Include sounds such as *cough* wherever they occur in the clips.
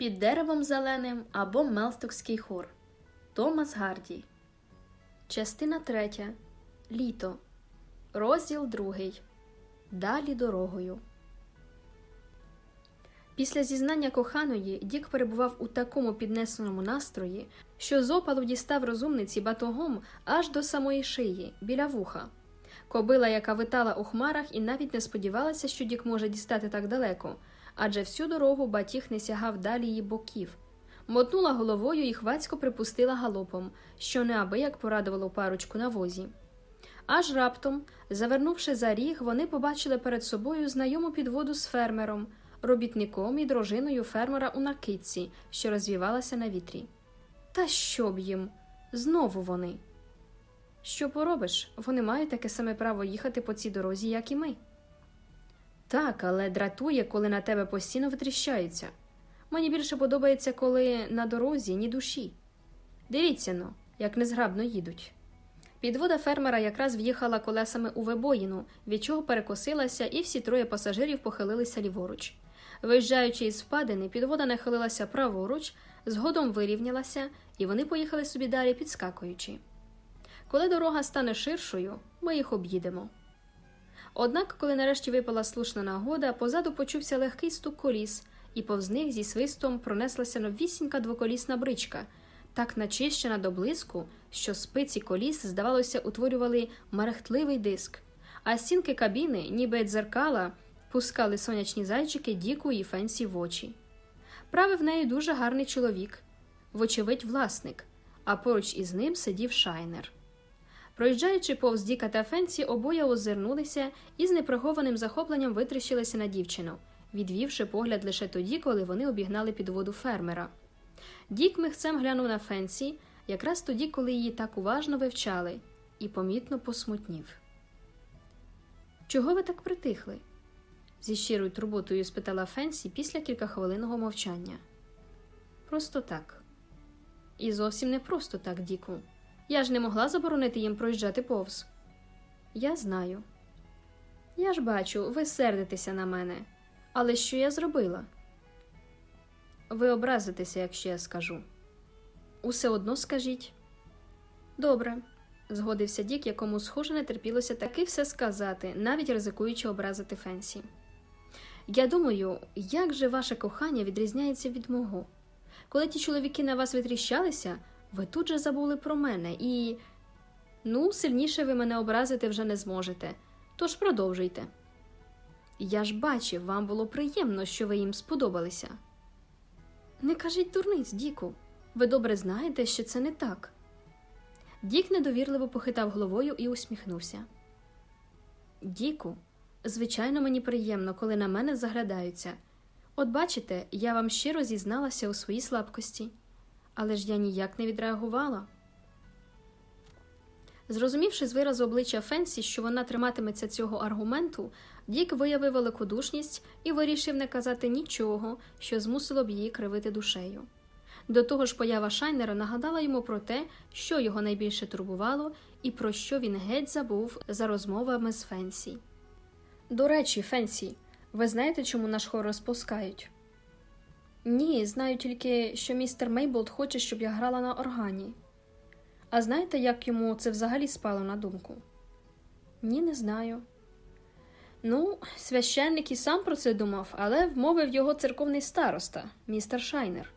Під деревом зеленим або Мелстокський хор. Томас Гарді. Частина третя. Літо. Розділ другий. Далі дорогою. Після зізнання коханої Дік перебував у такому піднесеному настрої, що з опалу дістав розумниці батогом аж до самої шиї, біля вуха. Кобила, яка витала у хмарах, і навіть не сподівалася, що Дік може дістати так далеко, адже всю дорогу батіг не сягав далі її боків. Мотнула головою і хвацько припустила галопом, що неабияк порадувало парочку на возі. Аж раптом, завернувши за ріг, вони побачили перед собою знайому підводу з фермером, робітником і дружиною фермера у накидці, що розвівалася на вітрі. Та що б їм? Знову вони. Що поробиш? Вони мають таке саме право їхати по цій дорозі, як і ми. Так, але дратує, коли на тебе постійно витріщаються. Мені більше подобається, коли на дорозі ні душі. Дивіться но, як незграбно їдуть. Підвода фермера якраз в'їхала колесами у вибоїну, від чого перекосилася, і всі троє пасажирів похилилися ліворуч. Виїжджаючи із впадини, підвода нахилилася праворуч, згодом вирівнялася, і вони поїхали собі далі, підскакуючи. Коли дорога стане ширшою, ми їх об'їдемо. Однак, коли нарешті випала слушна нагода, позаду почувся легкий стук коліс, і повз них зі свистом пронеслася новісінька двоколісна бричка, так начищена до блиску, що спиці коліс, здавалося, утворювали мерехтливий диск, а стінки кабіни, ніби дзеркала, пускали сонячні зайчики Діку і Фенсі в очі. Правив нею дуже гарний чоловік, вочевидь, власник, а поруч із ним сидів шайнер. Проїжджаючи повз Діка та Фенсі, обоє озирнулися і з неприхованим захопленням витріщилися на дівчину, відвівши погляд лише тоді, коли вони обігнали підводу фермера. Дік михцем глянув на Фенсі, якраз тоді, коли її так уважно вивчали, і помітно посмутнів. Чого ви так притихли? зі щирою турботою спитала Фенсі після кількахвилинного мовчання. Просто так. І зовсім не просто так, Діку. Я ж не могла заборонити їм проїжджати повз. Я знаю. Я ж бачу, ви сердитеся на мене. Але що я зробила? Ви образитеся, якщо я скажу. Усе одно скажіть. Добре, згодився Дік, якому схоже не терпілося таки все сказати, навіть ризикуючи образити Фенсі. Я думаю, як же ваше кохання відрізняється від мого. Коли ті чоловіки на вас витріщалися, ви тут же забули про мене і. Ну, сильніше ви мене образити вже не зможете. Тож продовжуйте. Я ж бачив, вам було приємно, що ви їм сподобалися. Не кажіть дурниць, Діку. Ви добре знаєте, що це не так. Дік недовірливо похитав головою і усміхнувся. Діку, звичайно, мені приємно, коли на мене заглядаються. От бачите, я вам щиро зізналася у своїй слабкості, але ж я ніяк не відреагувала. Зрозумівши з виразу обличчя Фенсі, що вона триматиметься цього аргументу, Дік виявив великодушність і вирішив не казати нічого, що змусило б її кривити душею. До того ж, поява Шайнера нагадала йому про те, що його найбільше турбувало, і про що він геть забув за розмовами з Фенсі. До речі, Фенсі, ви знаєте, чому наш хор розпускають? Ні, знаю тільки, що містер Мейболд хоче, щоб я грала на органі. А знаєте, як йому це взагалі спало на думку? Ні, не знаю. Ну, священник і сам про це думав, але вмовив його церковний староста, містер Шайнер.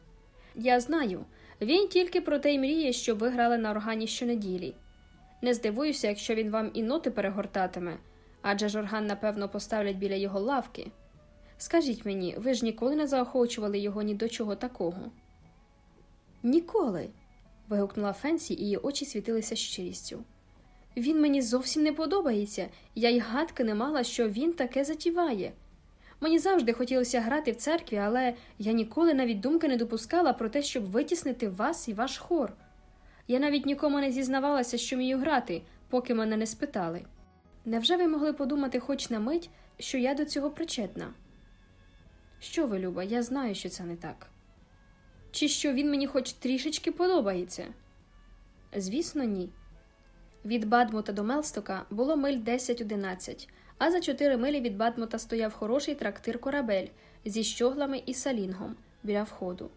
Я знаю, він тільки про те й мріє, щоб ви грали на органі щонеділі. Не здивуюся, якщо він вам і ноти перегортатиме, адже ж орган, напевно, поставлять біля його лавки. Скажіть мені, ви ж ніколи не заохочували його ні до чого такого? Ніколи. вигукнула Фенсі, і її очі світилися щирістю. Він мені зовсім не подобається, я й гадки не мала, що він таке затіває. Мені завжди хотілося грати в церкві, але я ніколи навіть думки не допускала про те, щоб витіснити вас і ваш хор. Я навіть нікому не зізнавалася, що вмію грати, поки мене не спитали. Невже ви могли подумати хоч на мить, що я до цього причетна? Що ви, Люба, я знаю, що це не так. Чи що він мені хоч трішечки подобається? Звісно, ні. Від Бадмута до Мелстока було миль 10-11, а за чотири милі від Бадмута стояв хороший трактир корабель зі щоглами і салінгом, біля входу.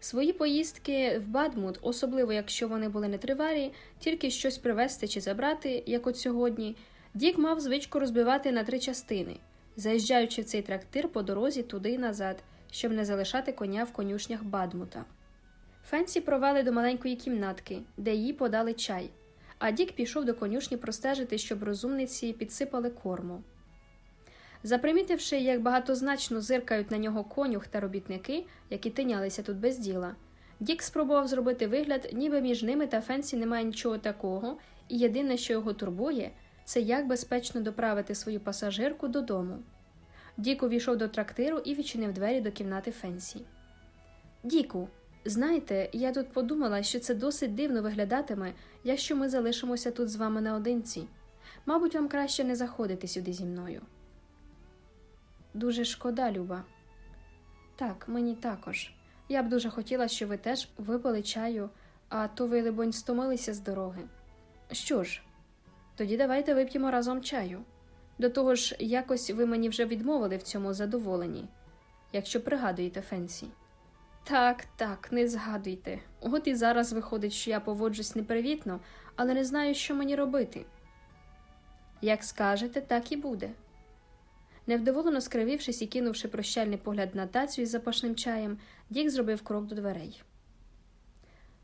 Свої поїздки в Бадмут, особливо якщо вони були нетривалі, тільки щось привезти чи забрати, як от сьогодні, Дік мав звичку розбивати на три частини, заїжджаючи в цей трактир по дорозі туди й назад, щоб не залишати коня в конюшнях Бадмута. Фенсі провели до маленької кімнатки, де їй подали чай, а Дік пішов до конюшні простежити, щоб розумниці підсипали корму. Запримітивши, як багатозначно зиркають на нього конюх та робітники, які тинялися тут без діла, Дік спробував зробити вигляд, ніби між ними та Фенсі немає нічого такого, і єдине, що його турбує, це як безпечно доправити свою пасажирку додому. Дік увійшов до трактиру і відчинив двері до кімнати Фенсі. Діку, знаєте, я тут подумала, що це досить дивно виглядатиме, якщо ми залишимося тут з вами наодинці. Мабуть, вам краще не заходити сюди зі мною. Дуже шкода, Люба. Так, мені також. Я б дуже хотіла, щоб ви теж випили чаю, а то ви, либонь, стомилися з дороги. Що ж, тоді давайте вип'ємо разом чаю. До того ж, якось ви мені вже відмовили в цьому задоволенні, якщо пригадуєте Фенсі. Так, так, не згадуйте. От і зараз виходить, що я поводжусь непривітно, але не знаю, що мені робити. Як скажете, так і буде. Невдоволено скривившись і кинувши прощальний погляд на тацю із запашним чаєм, Дік зробив крок до дверей.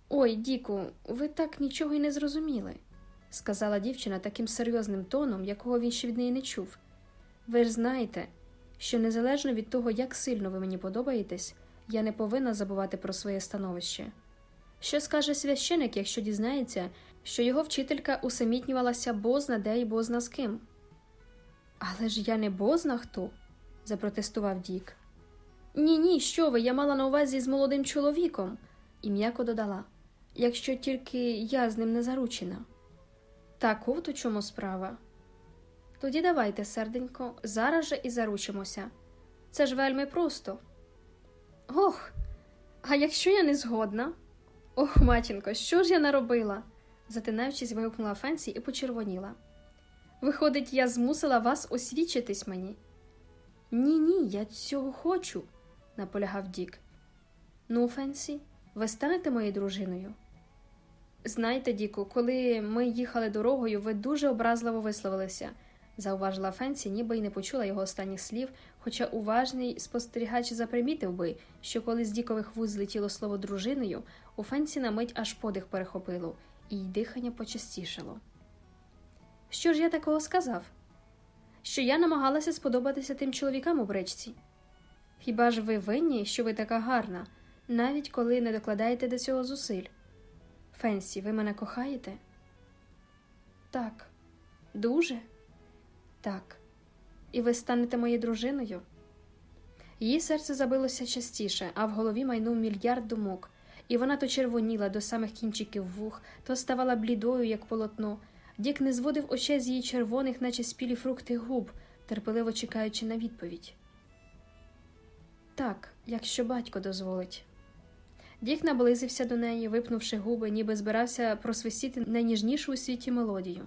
Ой, Діку, ви так нічого й не зрозуміли, сказала дівчина таким серйозним тоном, якого він ще від неї не чув. Ви ж знаєте, що незалежно від того, як сильно ви мені подобаєтесь, я не повинна забувати про своє становище. Що скаже священик, якщо дізнається, що його вчителька усамітнювалася бозна де й бозна з ким? Але ж я не бозна хто, запротестував Дік. Ні, ні, що ви, я мала на увазі з молодим чоловіком, і м'яко додала, якщо тільки я з ним не заручена. Так от у чому справа. Тоді давайте, серденько, зараз же і заручимося. Це ж вельми просто. Ох, а якщо я не згодна? Ох, матінко, що ж я наробила? затинаючись, вигукнула Фенсі і почервоніла. Виходить, я змусила вас освічитись мені. Ні, ні, я цього хочу, наполягав Дік. Ну, Фенсі, ви станете моєю дружиною? Знаєте, Діку, коли ми їхали дорогою, ви дуже образливо висловилися, зауважила Фенсі, ніби й не почула його останніх слів, хоча уважний спостерігач запримітив би, що коли з Дікових вуст злетіло слово дружиною, у Фенсі на мить аж подих перехопило, її дихання почастішало. Що ж я такого сказав? Що я намагалася сподобатися тим чоловікам у бричці. Хіба ж ви винні, що ви така гарна, навіть коли не докладаєте до цього зусиль? Фенсі, ви мене кохаєте? Так, дуже? Так. І ви станете моєю дружиною? Її серце забилося частіше, а в голові майнув мільярд думок, і вона то червоніла до самих кінчиків вух, то ставала блідою, як полотно. Дік не зводив очей з її червоних, наче спілі фрукти губ, терпеливо чекаючи на відповідь. Так, якщо батько дозволить. Дік наблизився до неї, випнувши губи, ніби збирався просвистіти найніжнішу у світі мелодію.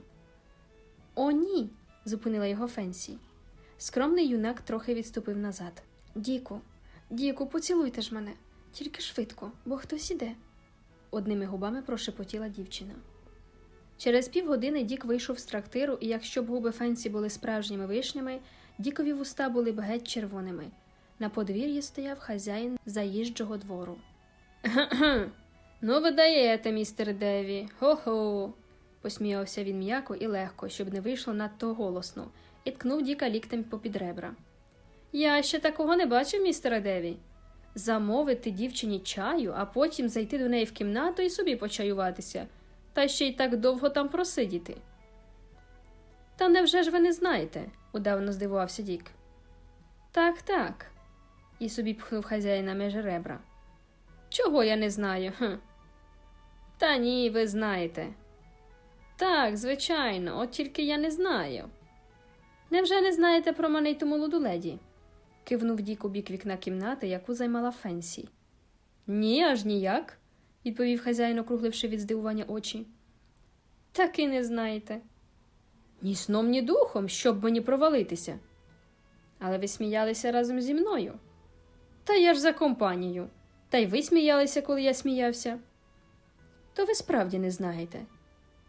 О, ні. зупинила його Фенсі. Скромний юнак трохи відступив назад. Діку, Діку, поцілуйте ж мене, тільки швидко, бо хтось іде, одними губами прошепотіла дівчина. Через півгодини Дік вийшов з трактиру, і якщо б губи Фенсі були справжніми вишнями, Дікові вуста були б геть червоними. На подвір'ї стояв хазяїн заїжджого двору. *coughs* Ну, ви даєте, містер Деві. Хо-хо. посміявся він м'яко і легко, щоб не вийшло надто голосно, і ткнув Діка ліктем попід ребра. Я ще такого не бачив, містере Деві. Замовити дівчині чаю, а потім зайти до неї в кімнату і собі почаюватися, та ще й так довго там просидіти. Та невже ж ви не знаєте? удавно здивувався Дік. Так, так, і собі пхнув хазяїна між ребра. Чого я не знаю? Хм. Та ні, ви знаєте. Так, звичайно, от тільки я не знаю. Невже не знаєте про мене й ту молоду леді? кивнув Дік у бік вікна кімнати, яку займала Фенсі. Ні, аж ніяк, відповів хазяїн, округливши від здивування очі. Так і не знаєте. Ні сном, ні духом, щоб мені провалитися. Але ви сміялися разом зі мною. Та я ж за компанію. Та й ви сміялися, коли я сміявся. То ви справді не знаєте.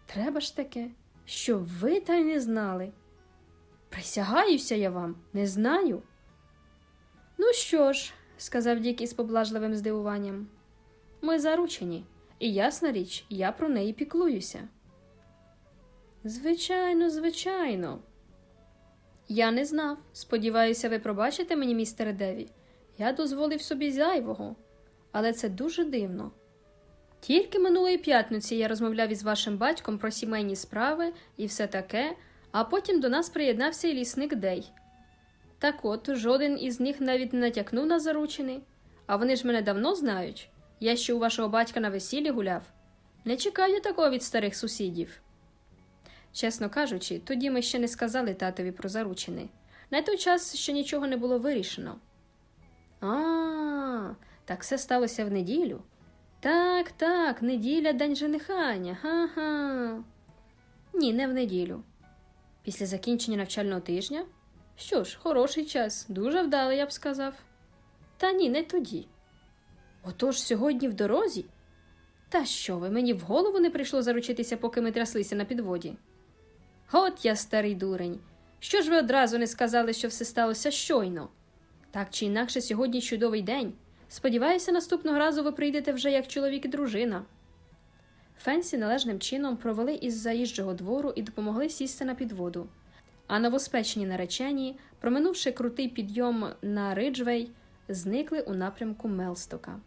Треба ж таке, що ви та й не знали. Присягаюся я вам, не знаю. Ну що ж, сказав Дік із поблажливим здивуванням. Ми заручені, і ясна річ, я про неї піклуюся. Звичайно, звичайно. Я не знав. Сподіваюся, ви пробачите мені, містере Деві. Я дозволив собі зайвого, але це дуже дивно. Тільки минулої п'ятниці я розмовляв із вашим батьком про сімейні справи і все таке, а потім до нас приєднався і лісник Дей. Так от, жоден із них навіть не натякнув на заручини, а вони ж мене давно знають. Я ще у вашого батька на весіллі гуляв. Не чекаю такого від старих сусідів. Чесно кажучи, тоді ми ще не сказали татові про заручини. На той час ще нічого не було вирішено. А, так все сталося в неділю. Так, так, неділя день женихання. Ха-ха. Ні, не в неділю. Після закінчення навчального тижня? Що ж, хороший час, дуже вдалий, я б сказав. Та ні, не тоді. Отож сьогодні в дорозі? Та що ви, мені в голову не прийшло заручитися, поки ми тряслися на підводі. От я, старий дурень. Що ж ви одразу не сказали, що все сталося щойно? Так чи інакше, сьогодні чудовий день. Сподіваюся, наступного разу ви прийдете вже як чоловік і дружина. Фенсі належним чином провели із заїжджого двору і допомогли сісти на підводу. А новоспечені наречені, проминувши крутий підйом на Риджвей, зникли у напрямку Мелстока.